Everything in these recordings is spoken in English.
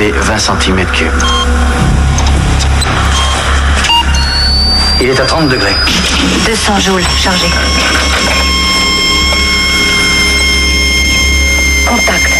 fait 20 cm3. Il est à 30 degrés. 200 joules chargé. Contact.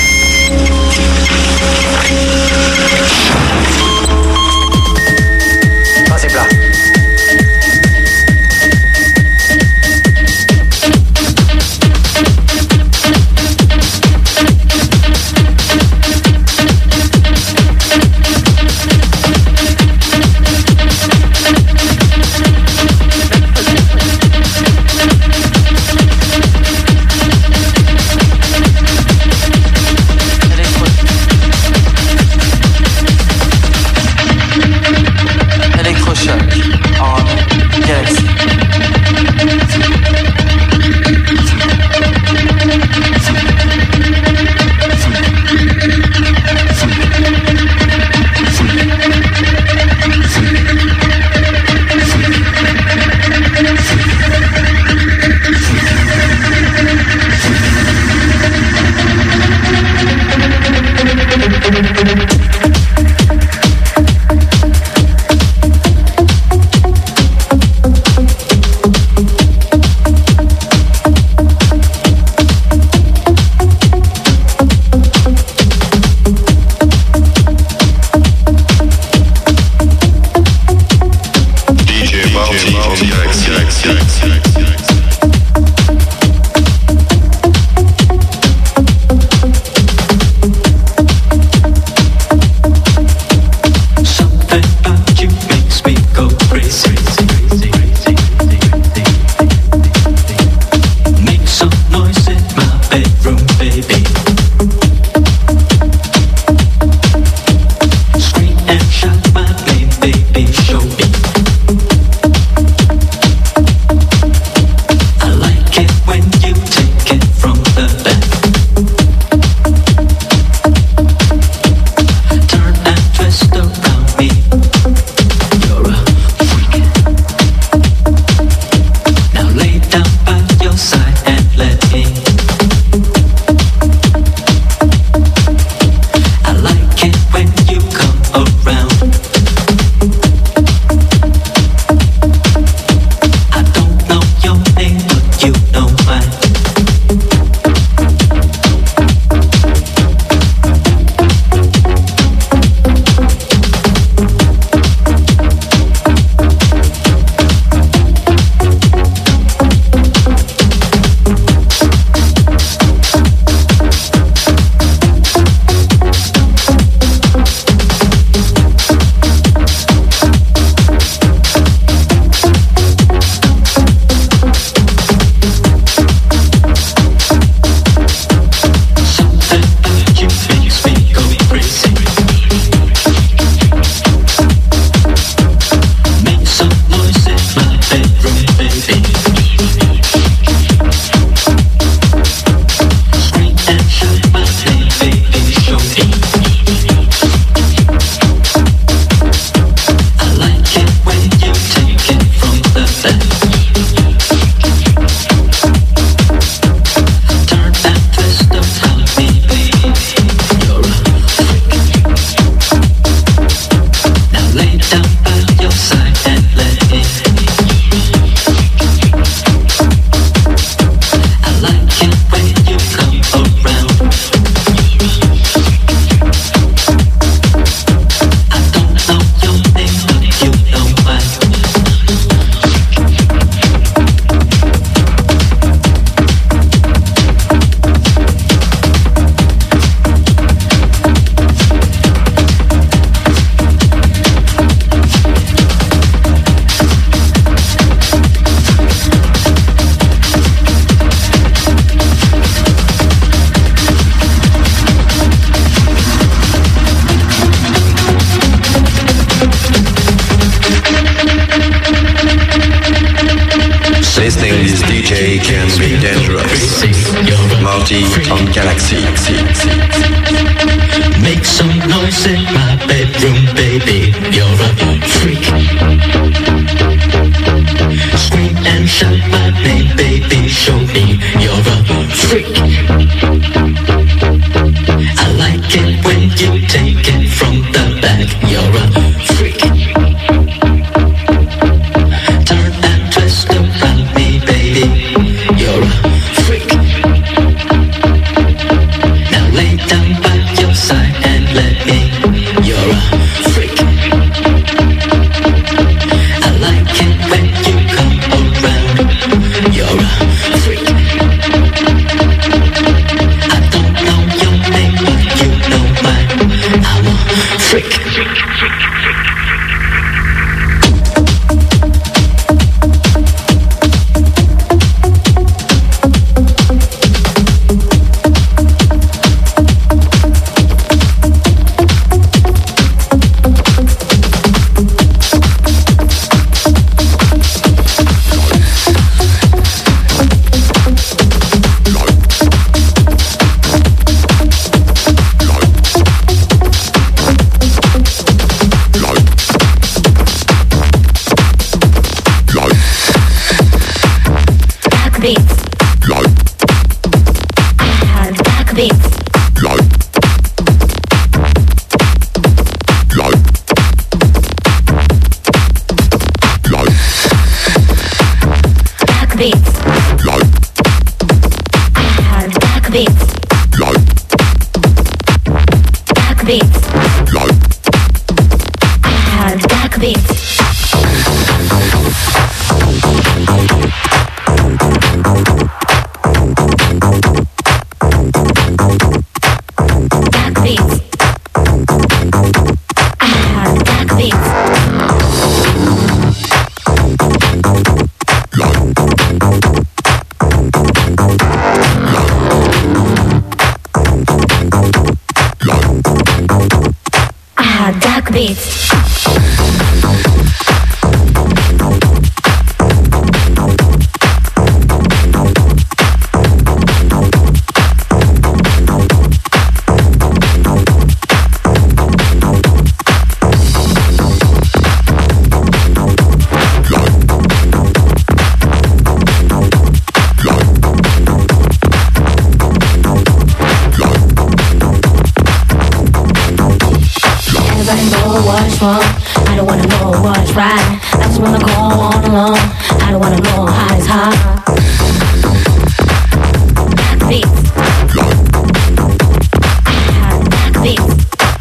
I don't wanna know how it's.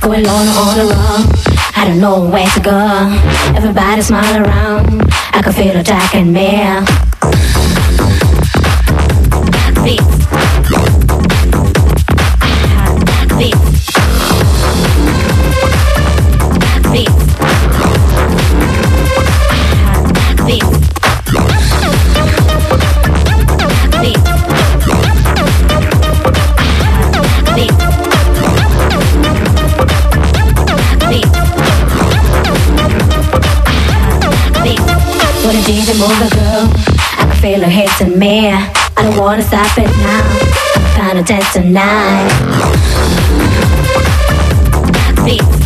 Going on I don't know where to go. Everybody's smiling around, I can feel the dark and me. older girl. I can feel her hits me. I don't wanna stop it now. I'm dance tonight. Beats.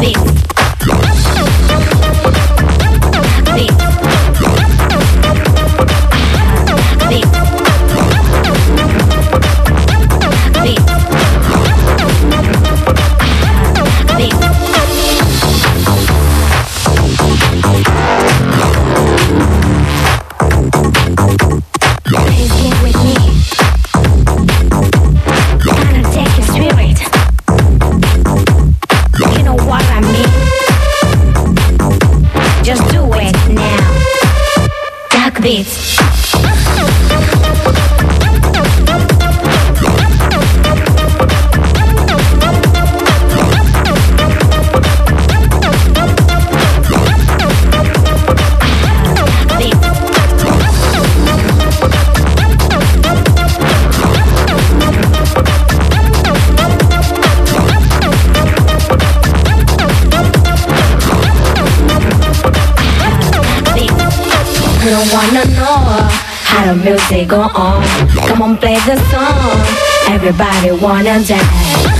Beats. music go on. Come on, play the song. Everybody wanna dance.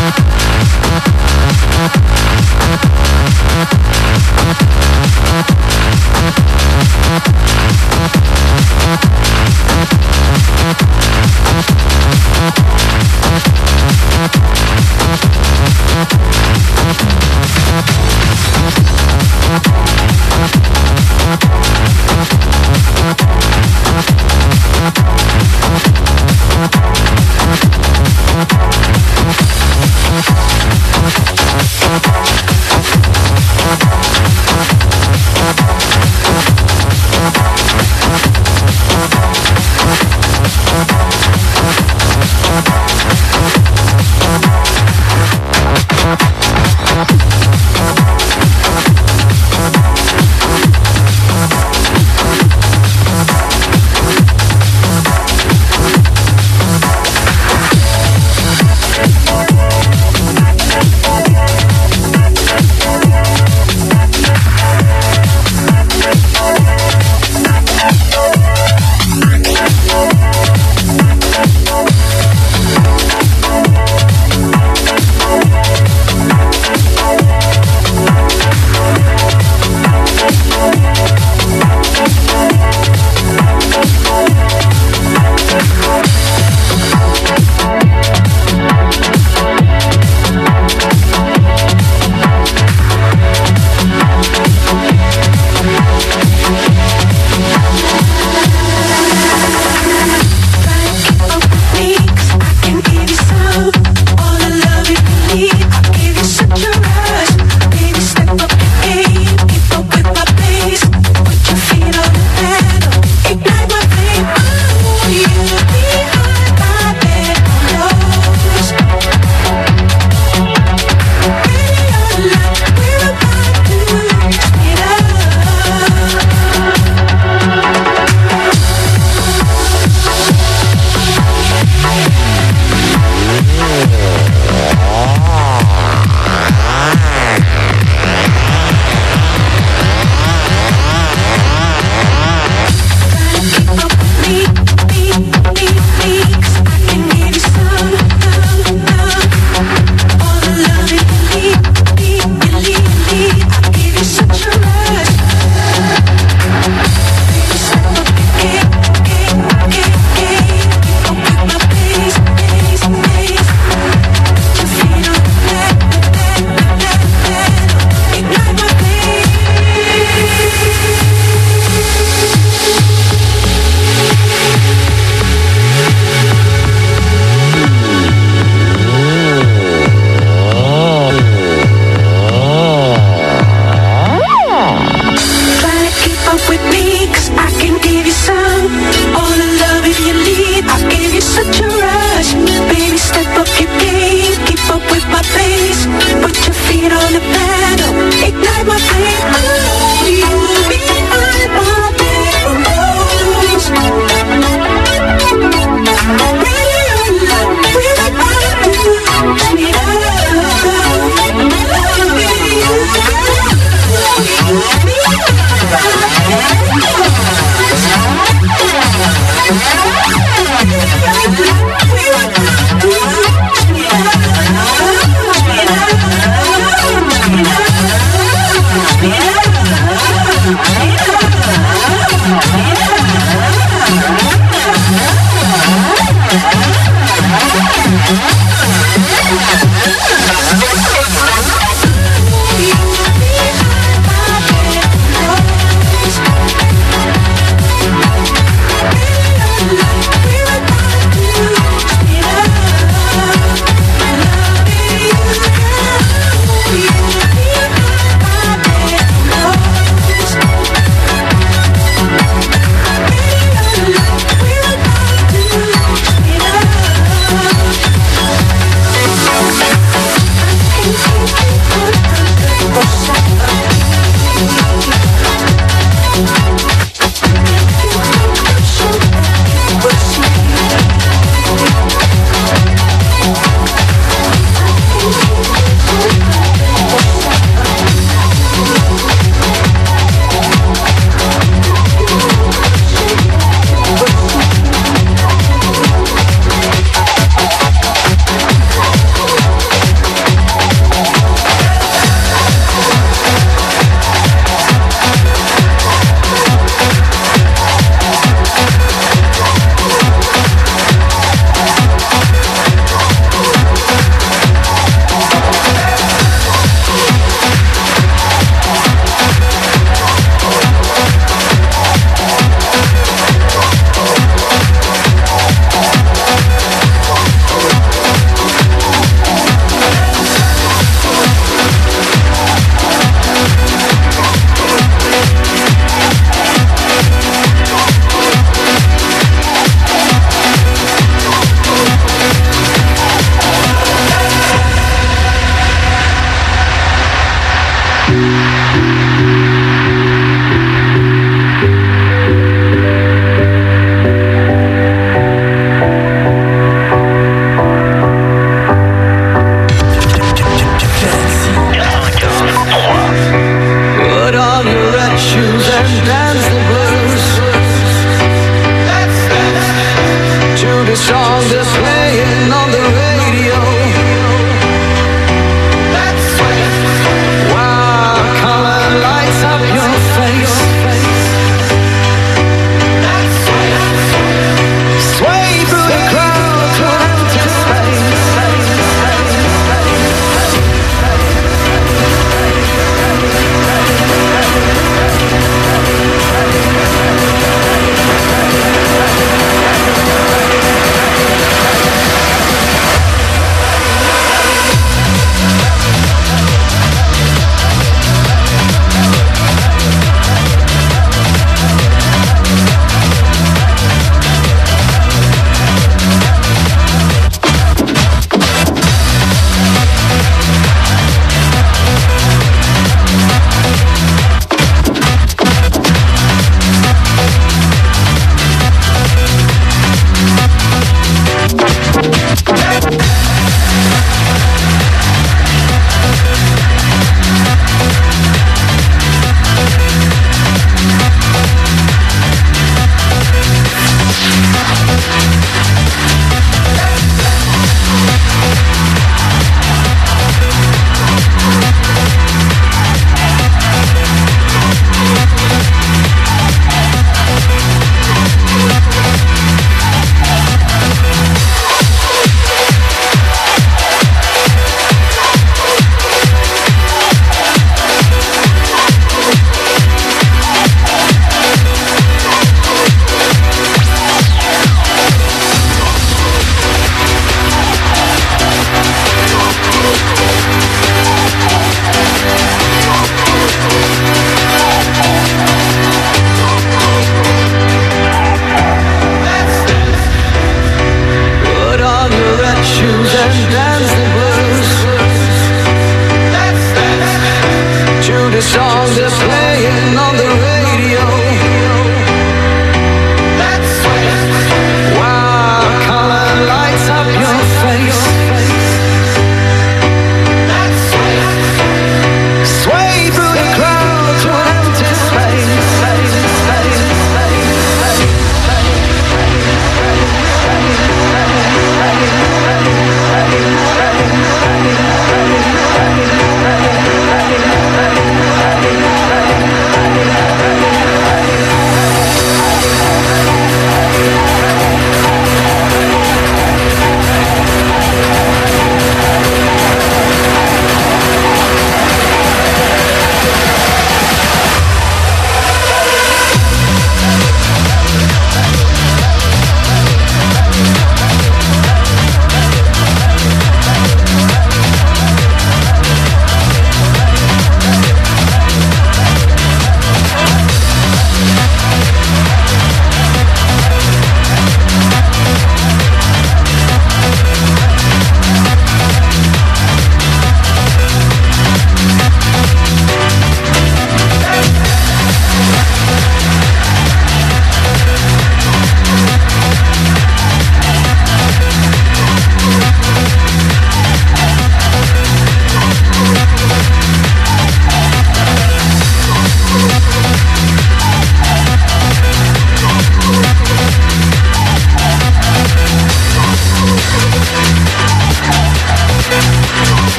We'll be.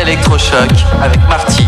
Séance électrochoc avec Marty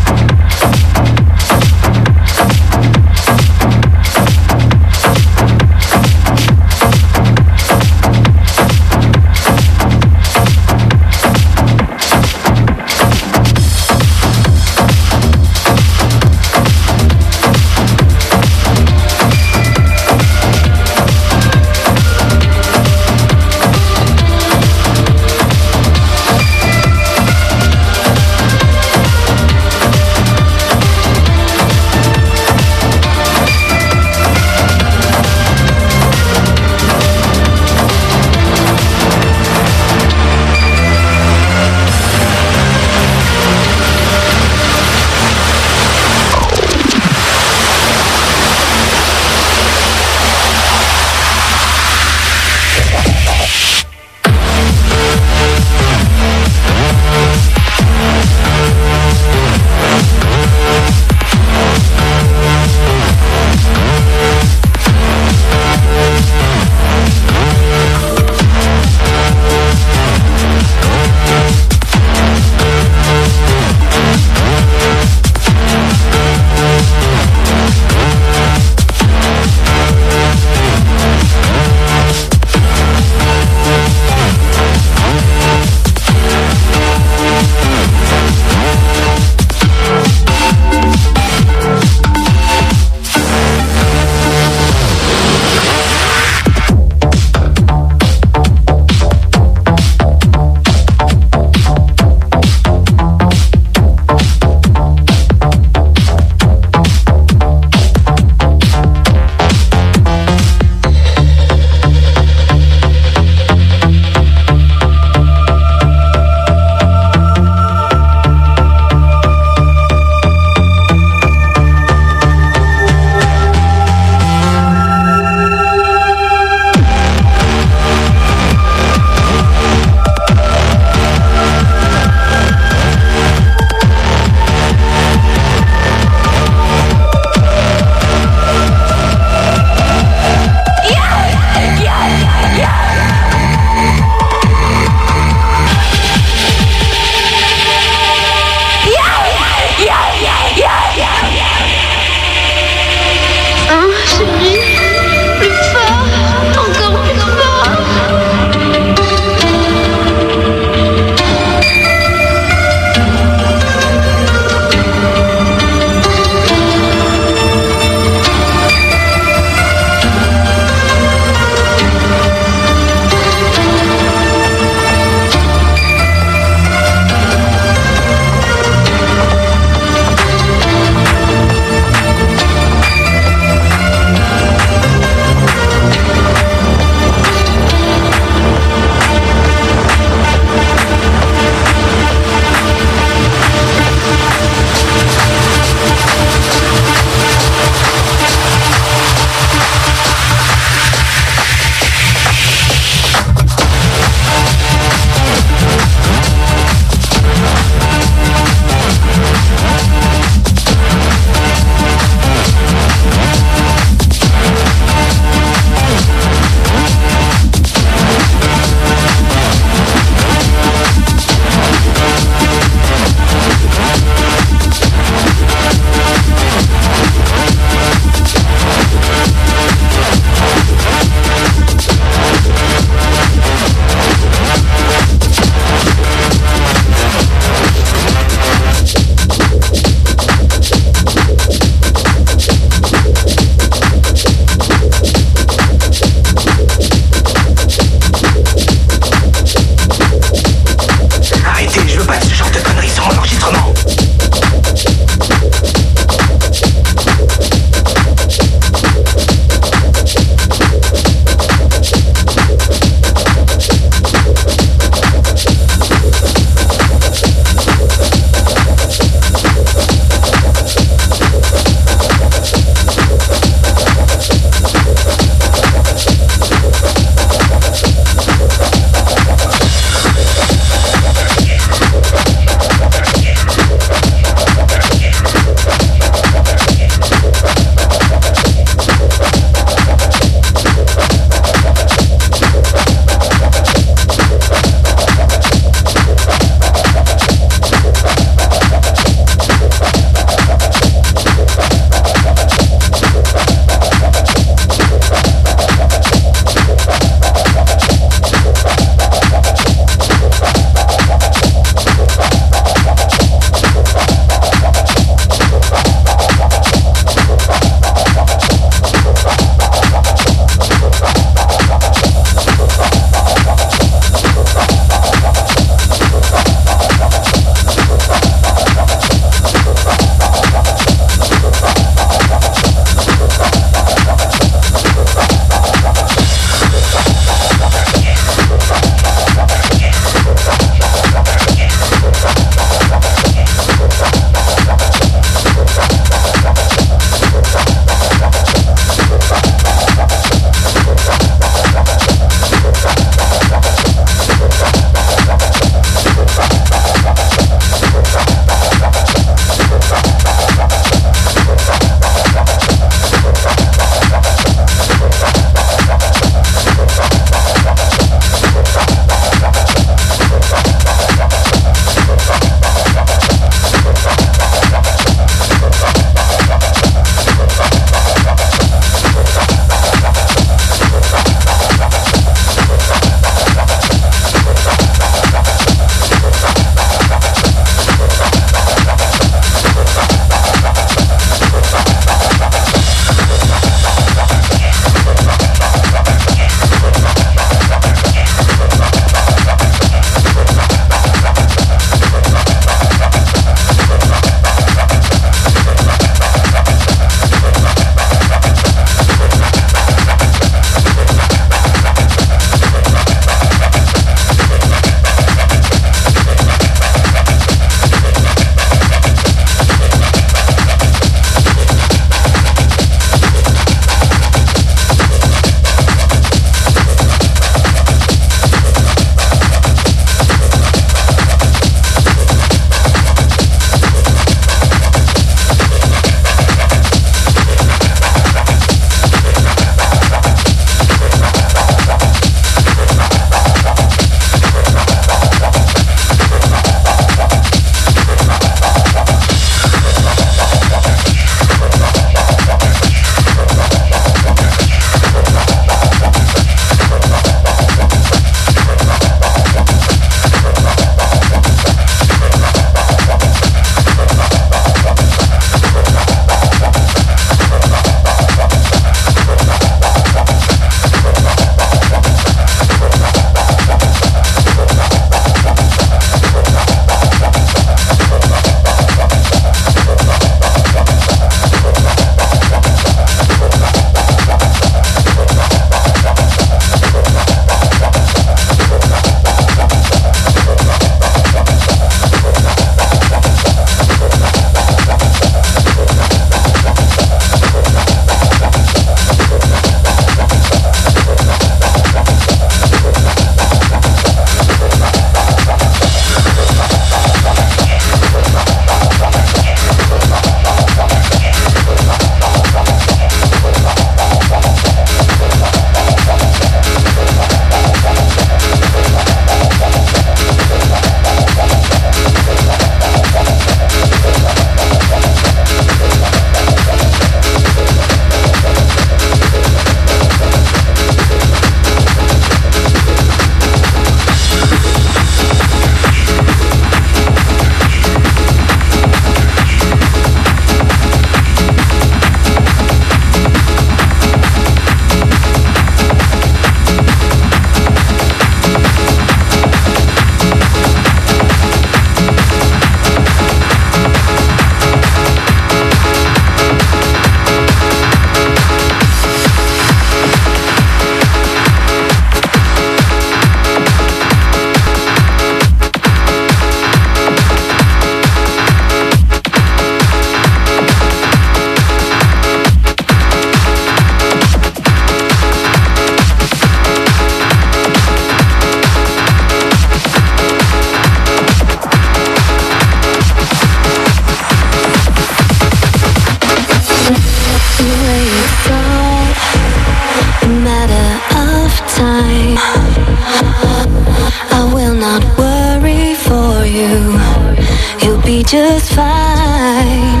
just fine.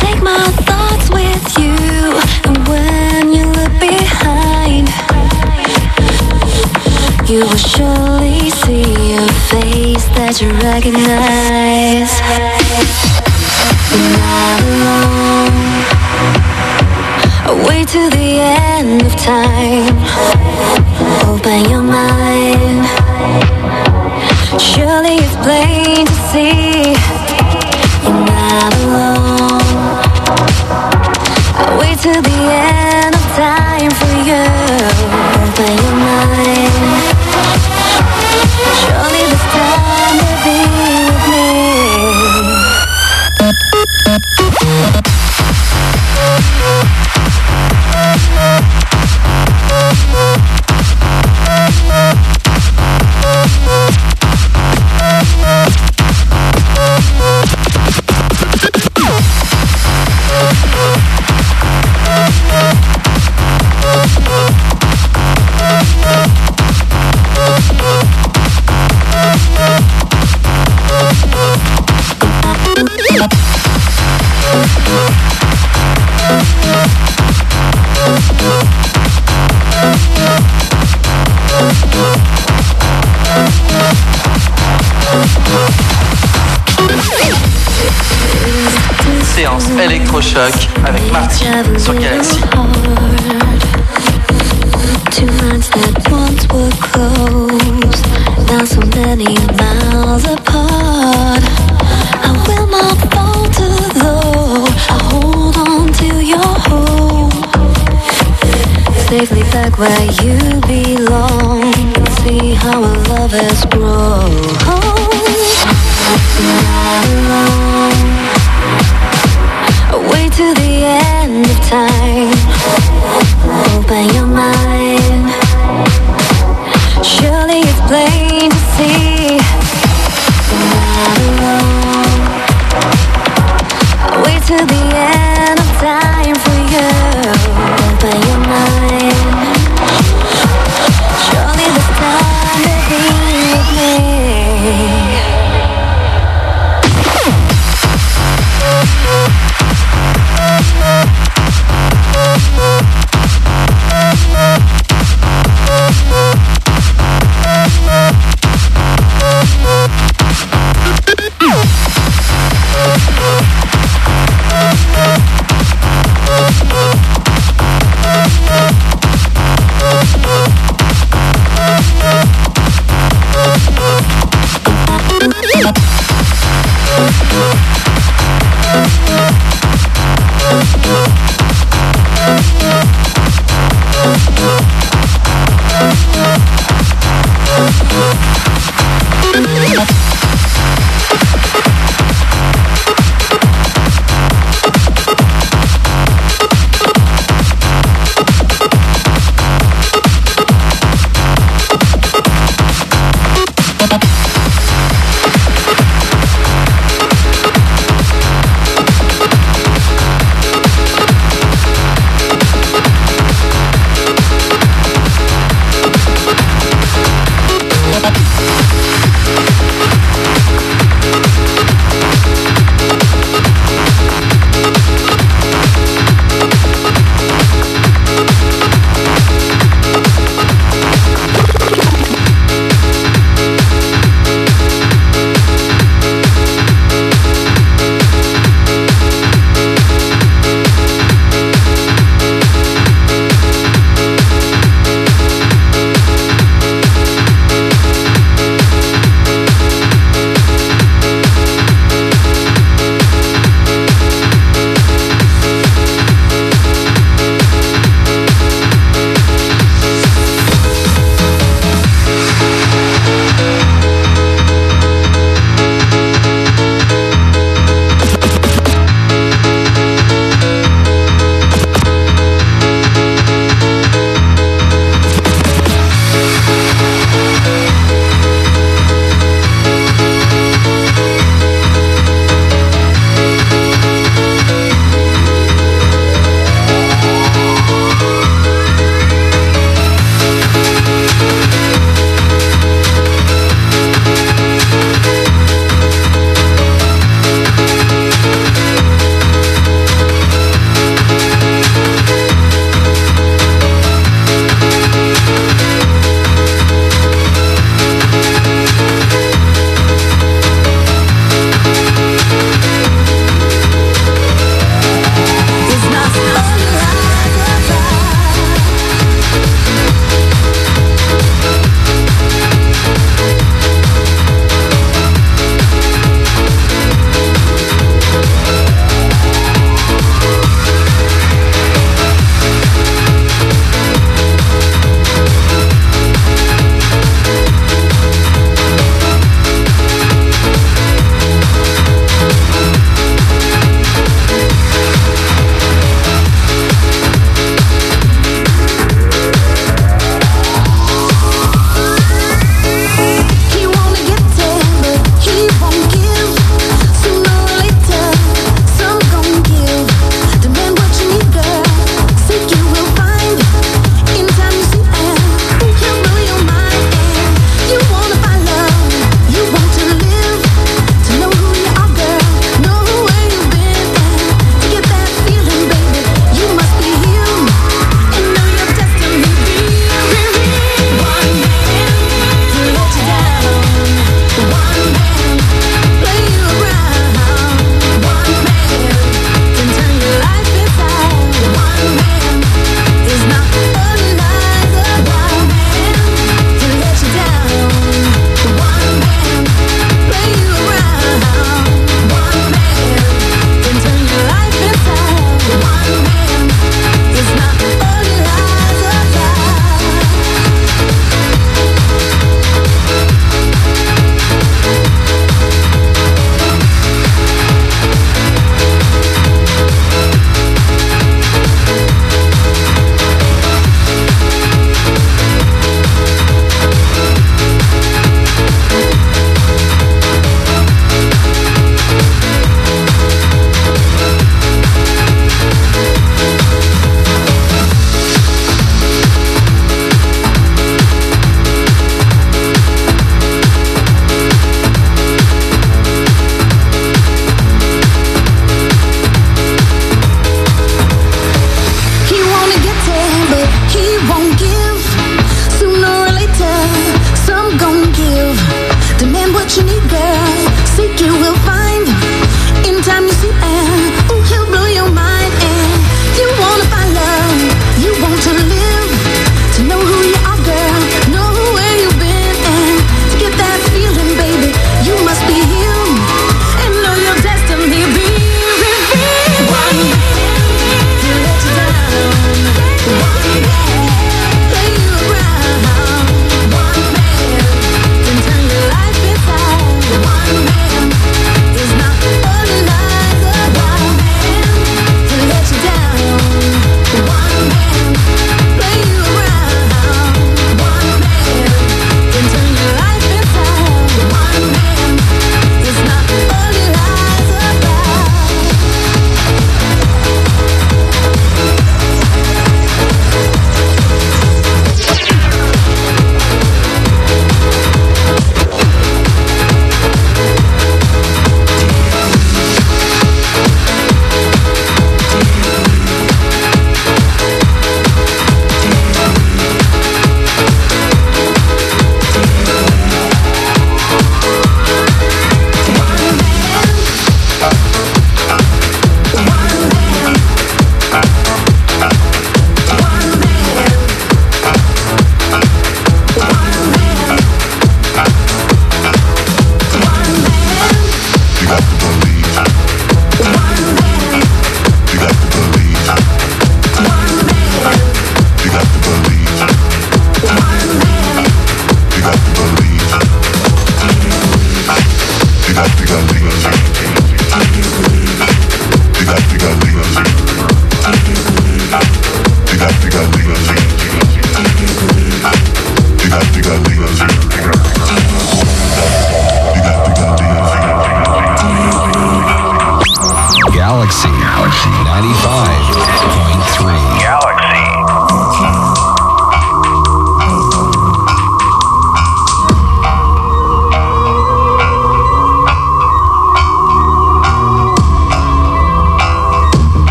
Take my thoughts with you, and when you look behind, you will surely see a face that you recognize. You're not alone. Wait to the end of time. Open your mind. Surely électrochoc avec Marty sur Galaxie. Two minds that once were close, now so many miles apart. I will not falter though. I hold on to your hope. Safely back where